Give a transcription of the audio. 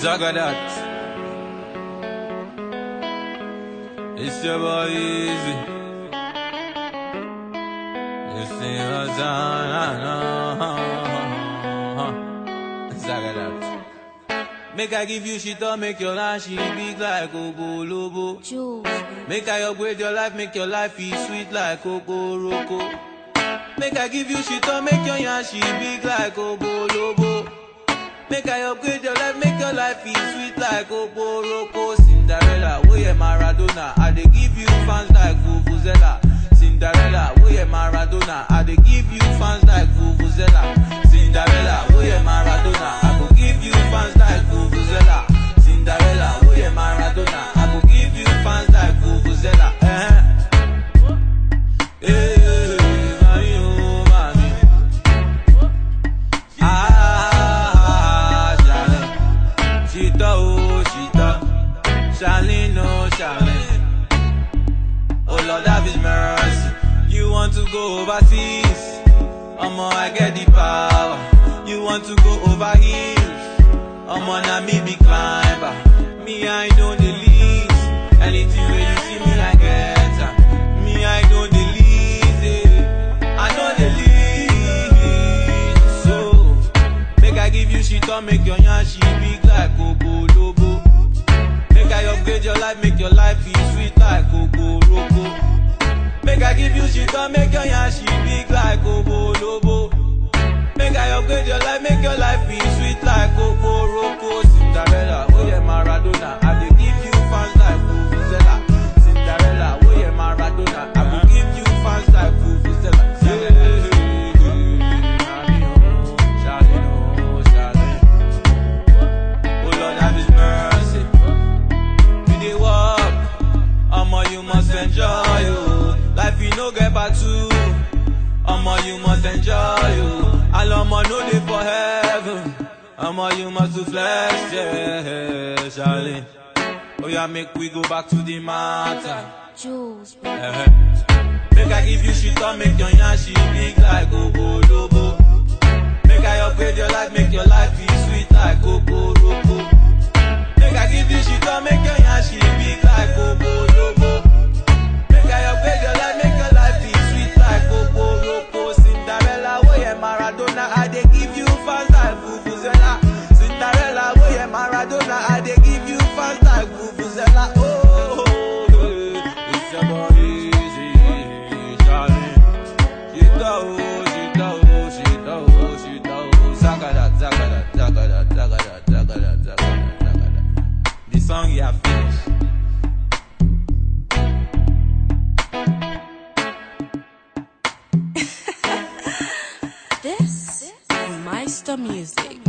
Zagadat. It's your boy Easy. You see what's on, Zagadat. Make I give you shit up, make your life she big like Ogo Lobo. Make I upgrade your life, make your life feel sweet like Coco Roco. Make I give you shit up, make your yarn she big like Ogo Lobo. Make I upgrade your life, make your life feel sweet like Coco Roco. Cinderella, are Maradona. I they give you fans like Vuvuzela. Cinderella, are Maradona. I dey give you Lord, have his mercy. You want to go overseas? Omo, I get the power. You want to go over hills? Omo, na me be climber. Me, I know the least. Anything where you see me, I get. Me, I know the least. eh. I know the least. So, make I give you shit or make your yarn she big like Coco Lobo. I upgrade your life, make your life feel sweet like Coco Roco. Make I give you shit or make your yarn she big like Coco Lobo. Make I upgrade your life, make your life feel sweet like Coco enjoy oh. Life you no get back to, omo you must enjoy oh. All omo no dey for heaven, omo you must do flex yeah, Charlie. Oh yeah, make we go back to the matter. Jules. Eh-eh. Make I give you shit or make your yarn she big like The song you have finished. This is Meister Music.